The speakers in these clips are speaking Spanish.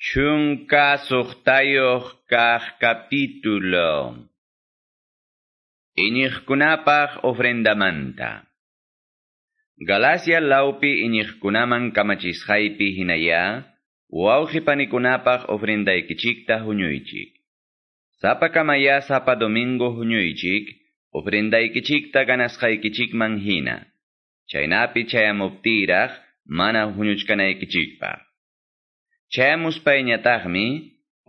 Chunka suqtayuq kaq capítulo. Iñiqkunapaq ofrendamanta. Galacia laupi iñiqkunaman kamachisqaypi hinaya, wawqipanikunapaq ofrendaykichikta huñuychik. Sapa kamaya sapa domingo huñuychik, ofrendaykichikta ganasqaykichikman hina. Chaynapi chayamuptiraq, mana huñuchkanaykichikpaq. Chayamuspayñataqmi,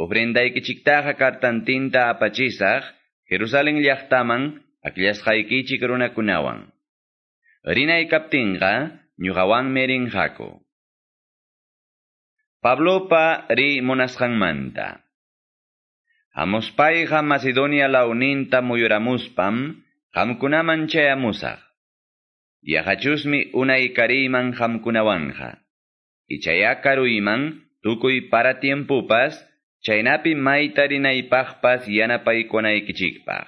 ofrendaykichiktaqa kartantinta apachisaq, Jerusalén llaqtaman akillasqaykichik runakunawan. Rinaykaptinqa, ñuqawanmi rinqaku. Pablopa ri munasqanmanta. Hamuspayqa Macedonia launinta muyuramuspam, qamkunaman chayamusaq. Yaqachusmi unay kariyman qamkunawanqa. Ichayakaruyman tukuy para tiempupas, chaynapi mayta rinaypaqpas yanapaykunaykichikpaq.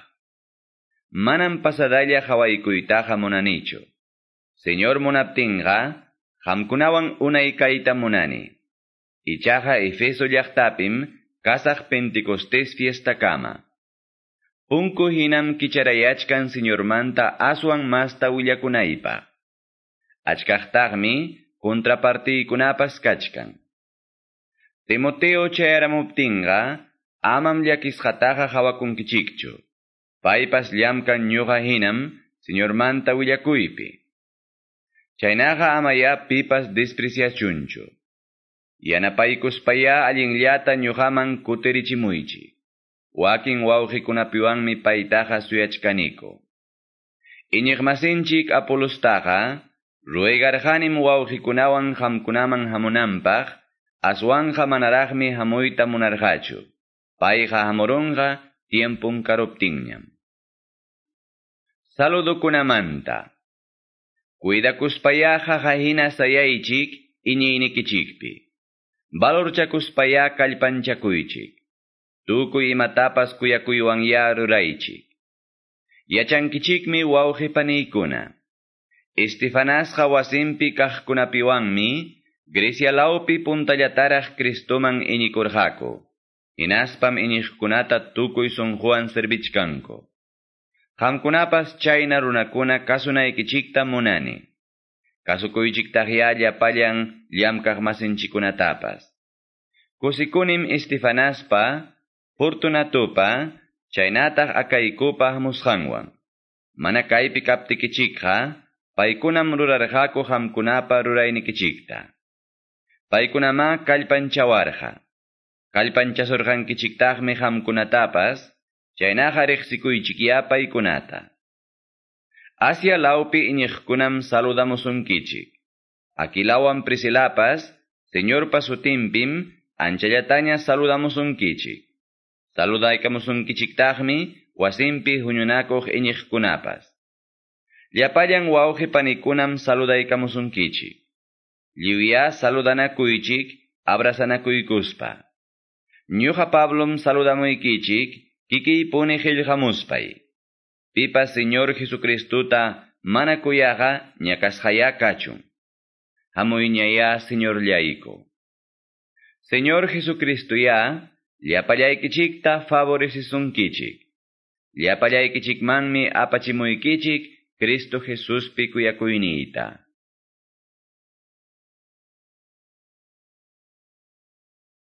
Manam pasadalla hawaykuytaqa munanichu. Señor munaptinqa, qamkunawan unay kayta munani. Ichaqa Efeso llaqtapim kasaq Pentecostés fiesta kama. Punku hinam kicharayachkan Señormanta aswan masta willakunaypaq. Achkaqtaqmi contrapartiykunapas kachkan. Timoteo chayramuptinqa, amam llakisqataqa hawakunkichikchu. Paypas llamkan ñuqa hinam, Señormanta willakuypi. Chaynaqa amaya pipas despreciachunchu. Yanapaykuspaya allinllata ñuqaman kuterichimuychi. Wakin wawqikunapiwanmi paytaqa suyachkaniko. Iñiqmasinchik Apolostaqa, ruegarqanim wawqikunawan qamkunaman hamunanpaq, aswanja manaraqmi hamuyta munarqachu. Payqa hamurunqa tiempun karuptinñam. Saludukunamanta. Cuidakuspayaqa hahina sayaychik iñiynikichikpi. Valorchakuspaya kallpanchakuychik. Tukuy imatapas kuyakuywan ya ruraychik. Yachankichikmi wawqipaniykuna. Estefanasqa wasinpi kaqkunapiwanmi Grecia laupi puntallataraq Cristoman iñikurqaku. Inaspam iñiqkunata tukuy sunquwan servichkanku. Qamkunapas chayna runakuna kasunaykichikta munani. Kasukuychiktaqya llapallan llamkaq masinchikunatapas. Kusikunim Estefanaspa, Fortunatupa, chaynataq akaykupaq musqanwan. Mana kaypi kaptikichikqa, paykunam rurarqaku qamkunapa ruraynikichikta. Paykunama kallpanchawarqa. Kallpanchasurqankichiktaqmi qamkunatapas, chaynaqa riqsikuychikya paykunata. Asia laupi iñiqkunam saludamusunkichik. Aquilawan Priscilapas, Señor pasutimpim, anchallataña saludamusunkichik. Saludaykamusunkichiktaqmi, wasimpi huñunakuq iñiqkunapas. Llapallan wawqi panikunam saludaykamusunkichik. Lliwya saludanakuychik, abrazanakuykuspa. Ñuqa Pablom saludamuykichik, kikiypuni qillqamuspay. Pipa Señor Jesucristuta mana kuyaqa ñakasqaya kachun. Hamuyñaya Señor llaiko. Señor Jesucristo ya, llapallaykichikta favorecisunkichik. Llapallaykichikmanmi apachimuykichik Cristo Jesuspi kuyakuyniyta.